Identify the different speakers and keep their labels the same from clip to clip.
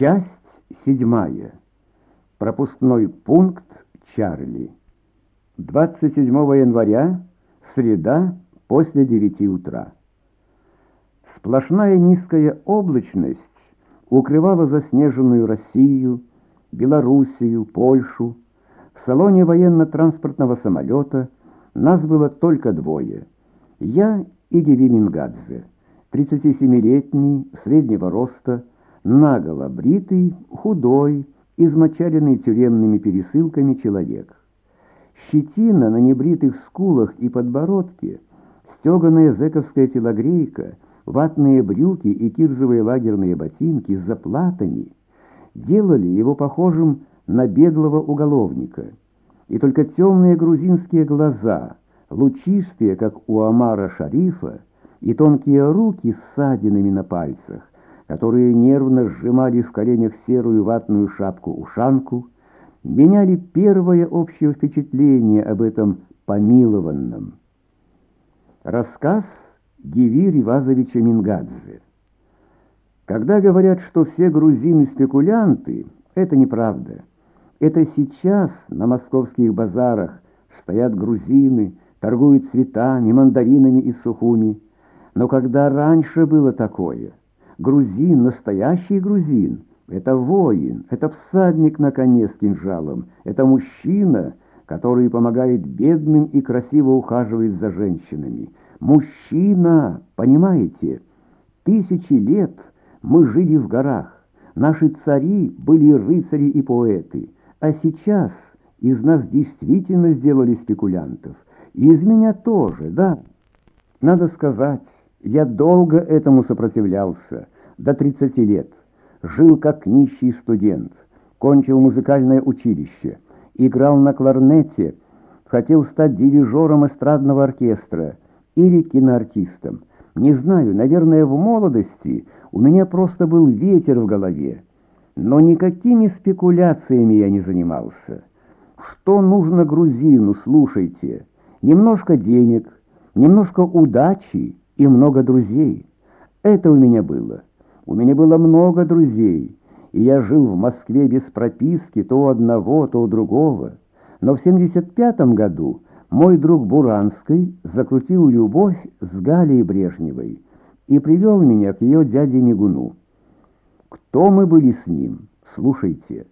Speaker 1: Часть седьмая. Пропускной пункт Чарли. 27 января, среда, после 9 утра. Сплошная низкая облачность укрывала заснеженную Россию, Белоруссию, Польшу. В салоне военно-транспортного самолета нас было только двое. Я и Геви Мингадзе, 37-летний, среднего роста, наголо бритый, худой, измочаленный тюремными пересылками человек. Щетина на небритых скулах и подбородке, стеганая зэковская телогрейка, ватные брюки и кирзовые лагерные ботинки с заплатами делали его похожим на беглого уголовника. И только темные грузинские глаза, лучистые, как у Амара Шарифа, и тонкие руки с ссадинами на пальцах, которые нервно сжимали в коленях серую ватную шапку-ушанку, меняли первое общее впечатление об этом помилованном. Рассказ Гиви Ривазовича Мингадзе. Когда говорят, что все грузины спекулянты, это неправда. Это сейчас на московских базарах стоят грузины, торгуют цветами, мандаринами и сухуми. Но когда раньше было такое – Грузин, настоящий грузин. Это воин, это всадник на коне с кинжалом, это мужчина, который помогает бедным и красиво ухаживает за женщинами. Мужчина, понимаете? Тысячи лет мы жили в горах. Наши цари были рыцари и поэты. А сейчас из нас действительно сделали спекулянтов. И из меня тоже, да. Надо сказать, я долго этому сопротивлялся, до 30 лет. Жил как нищий студент, кончил музыкальное училище, играл на кларнете, хотел стать дирижером эстрадного оркестра или киноартистом. Не знаю, наверное, в молодости у меня просто был ветер в голове. Но никакими спекуляциями я не занимался. Что нужно грузину, слушайте. Немножко денег, немножко удачи и много друзей. Это у меня было. У меня было много друзей, и я жил в Москве без прописки то у одного, то у другого. Но в 75 году мой друг Буранский закрутил любовь с Галией Брежневой и привел меня к ее дяде Мигуну. Кто мы были с ним? Слушайте.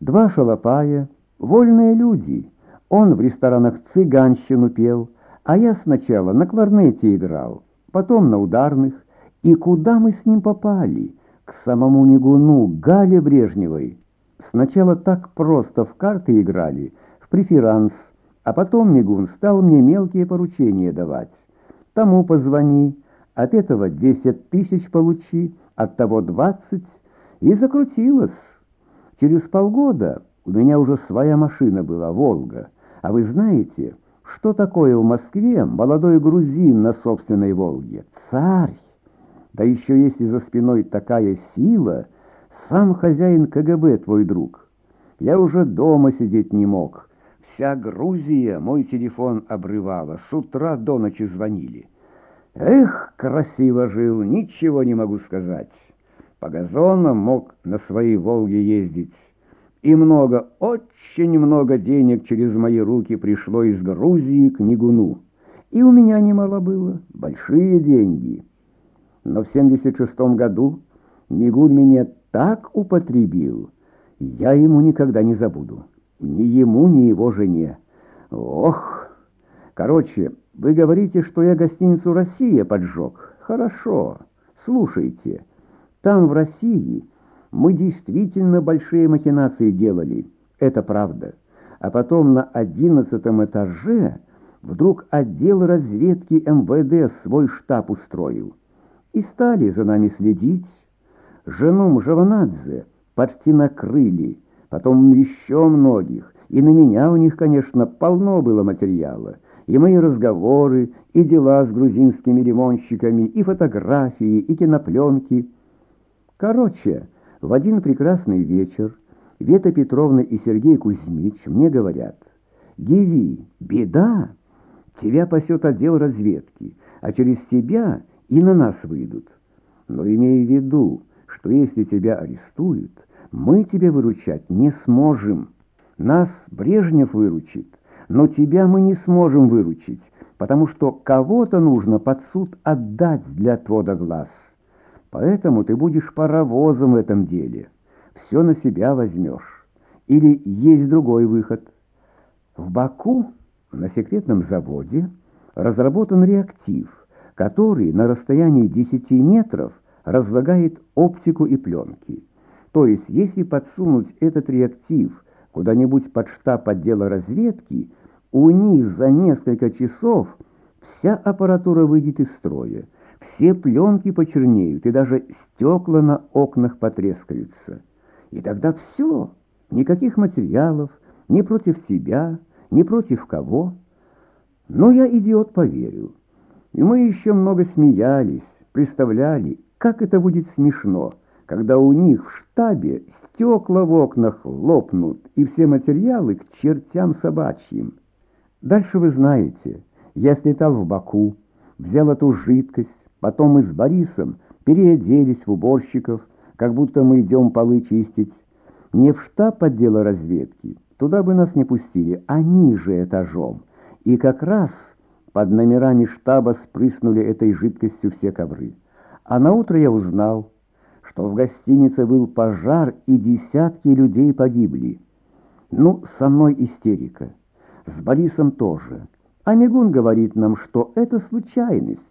Speaker 1: Два шалопая, вольные люди. Он в ресторанах цыганщину пел, а я сначала на кларнете играл потом на ударных. И куда мы с ним попали? К самому Мигуну, Гале Брежневой. Сначала так просто в карты играли, в преферанс, а потом Мигун стал мне мелкие поручения давать. Тому позвони, от этого десять тысяч получи, от того двадцать, и закрутилось. Через полгода у меня уже своя машина была, «Волга». А вы знаете, что такое в Москве молодой грузин на собственной «Волге»? Царь! Да еще есть и за спиной такая сила, сам хозяин КГБ твой друг. Я уже дома сидеть не мог. Вся Грузия мой телефон обрывала, с утра до ночи звонили. Эх, красиво жил, ничего не могу сказать. По газонам мог на своей «Волге» ездить. И много, очень много денег через мои руки пришло из Грузии к Нигуну. И у меня немало было, большие деньги. Но в 76 году Мигун меня так употребил, я ему никогда не забуду. Ни ему, ни его жене. Ох! Короче, вы говорите, что я гостиницу «Россия» поджег. Хорошо. Слушайте, там, в России мы действительно большие махинации делали, это правда. А потом на одиннадцатом этаже вдруг отдел разведки МВД свой штаб устроил. И стали за нами следить. Жену Мжаванадзе почти накрыли, потом еще многих. И на меня у них, конечно, полно было материала. И мои разговоры, и дела с грузинскими ремонтщиками, и фотографии, и кинопленки. Короче... В один прекрасный вечер Вета Петровна и Сергей Кузьмич мне говорят, «Гиви, беда! Тебя пасет отдел разведки, а через тебя и на нас выйдут. Но имей в виду, что если тебя арестуют, мы тебе выручать не сможем. Нас Брежнев выручит, но тебя мы не сможем выручить, потому что кого-то нужно под суд отдать для отвода глаз. Поэтому ты будешь паровозом в этом деле. Все на себя возьмешь. Или есть другой выход. В Баку на секретном заводе разработан реактив, который на расстоянии 10 метров разлагает оптику и пленки. То есть, если подсунуть этот реактив куда-нибудь под штаб отдела разведки, у них за несколько часов вся аппаратура выйдет из строя, все пленки почернеют, и даже стекла на окнах потрескаются. И тогда все, никаких материалов, ни против тебя, ни против кого. Но я, идиот, поверил. И мы еще много смеялись, представляли, как это будет смешно, когда у них в штабе стекла в окнах лопнут и все материалы к чертям собачьим. Дальше вы знаете, я слетал в Баку, взял эту жидкость, потом мы с Борисом переоделись в уборщиков, как будто мы идем полы чистить. Не в штаб отдела разведки, туда бы нас не пустили, а ниже этажом. И как раз под номерами штаба спрыснули этой жидкостью все ковры. А на утро я узнал, что в гостинице был пожар и десятки людей погибли. Ну, со мной истерика. С Борисом тоже. А Мигун говорит нам, что это случайность,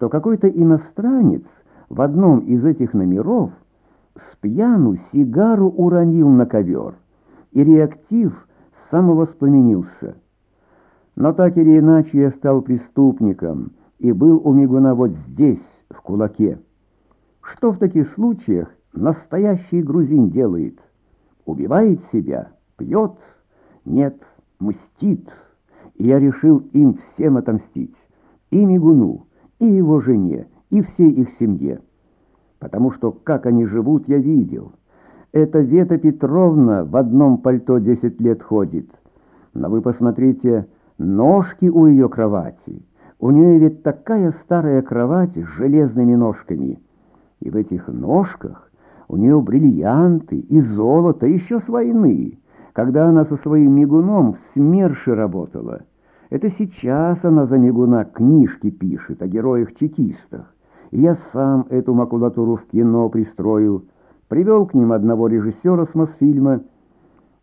Speaker 1: что какой-то иностранец в одном из этих номеров с пьяну сигару уронил на ковер, и реактив самовоспламенился. Но так или иначе я стал преступником и был у Мигуна вот здесь, в кулаке. Что в таких случаях настоящий грузин делает? Убивает себя? Пьет? Нет, мстит. И я решил им всем отомстить. И Мигуну, и его жене, и всей их семье. Потому что, как они живут, я видел. Эта Вета Петровна в одном пальто десять лет ходит. Но вы посмотрите, ножки у ее кровати. У нее ведь такая старая кровать с железными ножками. И в этих ножках у нее бриллианты и золото еще с войны, когда она со своим мигуном в СМЕРШе работала. Это сейчас она за мигуна книжки пишет о героях-чекистах. Я сам эту макулатуру в кино пристроил, привел к ним одного режиссера с Мосфильма.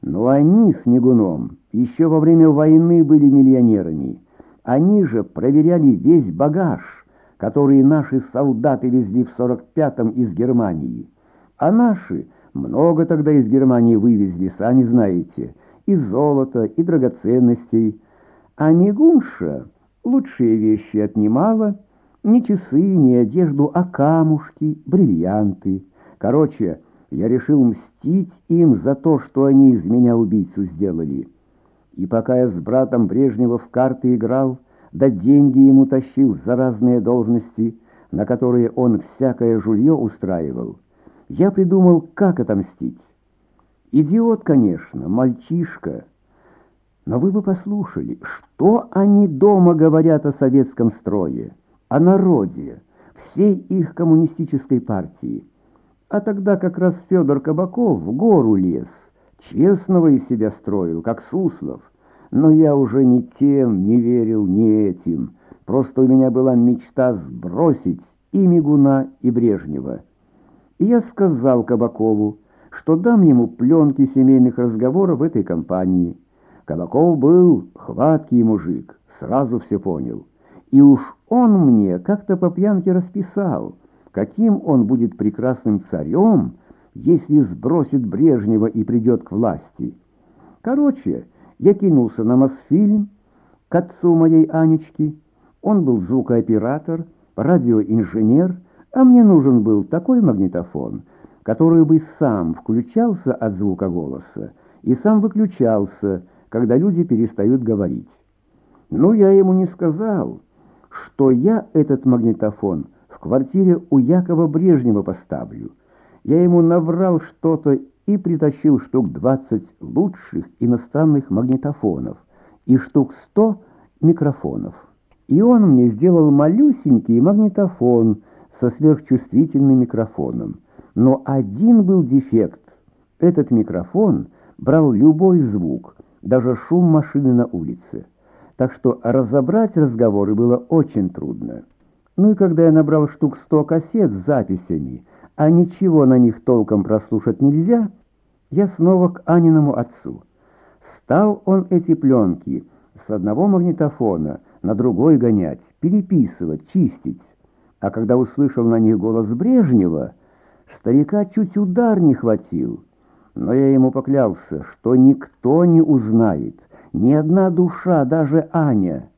Speaker 1: Но они с мигуном еще во время войны были миллионерами. Они же проверяли весь багаж, который наши солдаты везли в 45-м из Германии. А наши много тогда из Германии вывезли, сами знаете, и золота, и драгоценностей. А Мигунша лучшие вещи отнимала, не часы, не одежду, а камушки, бриллианты. Короче, я решил мстить им за то, что они из меня убийцу сделали». И пока я с братом Брежнева в карты играл, да деньги ему тащил за разные должности, на которые он всякое жулье устраивал, я придумал, как отомстить. Идиот, конечно, мальчишка. Но вы бы послушали, что они дома говорят о советском строе, о народе, всей их коммунистической партии. А тогда как раз Федор Кабаков в гору лез, Честного из себя строил, как Суслов. Но я уже ни тем не верил, ни этим. Просто у меня была мечта сбросить и Мигуна, и Брежнева. И я сказал Кабакову, что дам ему пленки семейных разговоров этой компании. Кабаков был хваткий мужик, сразу все понял. И уж он мне как-то по пьянке расписал, каким он будет прекрасным царем, если сбросит Брежнева и придет к власти. Короче, я кинулся на Мосфильм к отцу моей Анечки. Он был звукооператор, радиоинженер, а мне нужен был такой магнитофон, который бы сам включался от звука голоса и сам выключался, когда люди перестают говорить. Но я ему не сказал, что я этот магнитофон в квартире у Якова Брежнева поставлю, я ему наврал что-то и притащил штук 20 лучших иностранных магнитофонов и штук 100 микрофонов. И он мне сделал малюсенький магнитофон со сверхчувствительным микрофоном. Но один был дефект. Этот микрофон брал любой звук, даже шум машины на улице. Так что разобрать разговоры было очень трудно. Ну и когда я набрал штук сто кассет с записями, а ничего на них толком прослушать нельзя, я снова к Аниному отцу. Стал он эти пленки с одного магнитофона на другой гонять, переписывать, чистить. А когда услышал на них голос Брежнева, старика чуть удар не хватил. Но я ему поклялся, что никто не узнает, ни одна душа, даже Аня.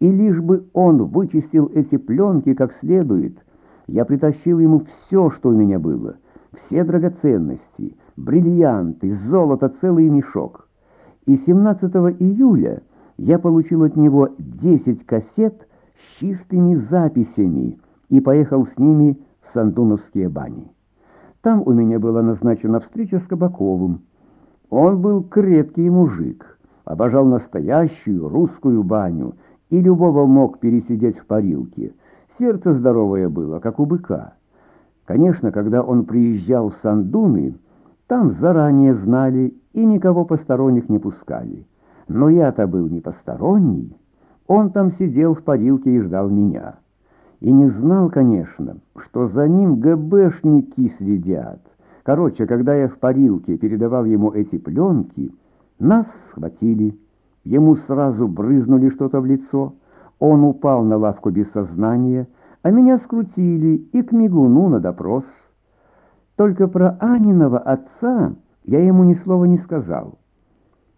Speaker 1: И лишь бы он вычистил эти пленки как следует, я притащил ему все, что у меня было, все драгоценности, бриллианты, золото, целый мешок. И 17 июля я получил от него 10 кассет с чистыми записями и поехал с ними в Сандуновские бани. Там у меня была назначена встреча с Кабаковым. Он был крепкий мужик, обожал настоящую русскую баню и любого мог пересидеть в парилке. Сердце здоровое было, как у быка. Конечно, когда он приезжал в Сандуны, там заранее знали и никого посторонних не пускали. Но я-то был не посторонний. Он там сидел в парилке и ждал меня. И не знал, конечно, что за ним ГБшники следят. Короче, когда я в парилке передавал ему эти пленки, нас схватили. Ему сразу брызнули что-то в лицо. Он упал на лавку без сознания, а меня скрутили и к мигуну на допрос. Только про Аниного отца я ему ни слова не сказал.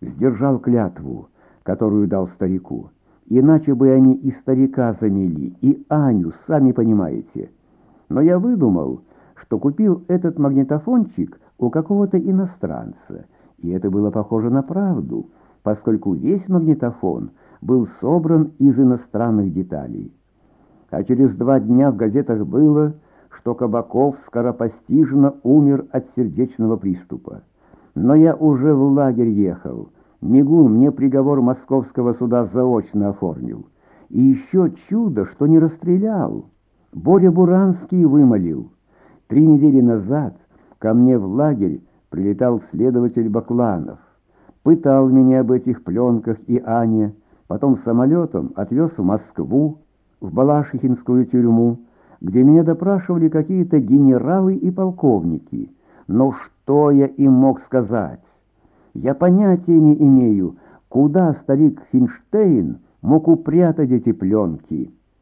Speaker 1: Сдержал клятву, которую дал старику. Иначе бы они и старика замели, и Аню, сами понимаете. Но я выдумал, что купил этот магнитофончик у какого-то иностранца, и это было похоже на правду, поскольку весь магнитофон был собран из иностранных деталей. А через два дня в газетах было что Кабаков скоропостижно умер от сердечного приступа. Но я уже в лагерь ехал. Мигун мне приговор московского суда заочно оформил. И еще чудо, что не расстрелял. Боря Буранский вымолил. Три недели назад ко мне в лагерь прилетал следователь Бакланов. Пытал меня об этих пленках и Ане, потом самолетом отвез в Москву, в Балашихинскую тюрьму, где меня допрашивали какие-то генералы и полковники. Но что я им мог сказать? Я понятия не имею, куда старик Финштейн мог упрятать эти пленки».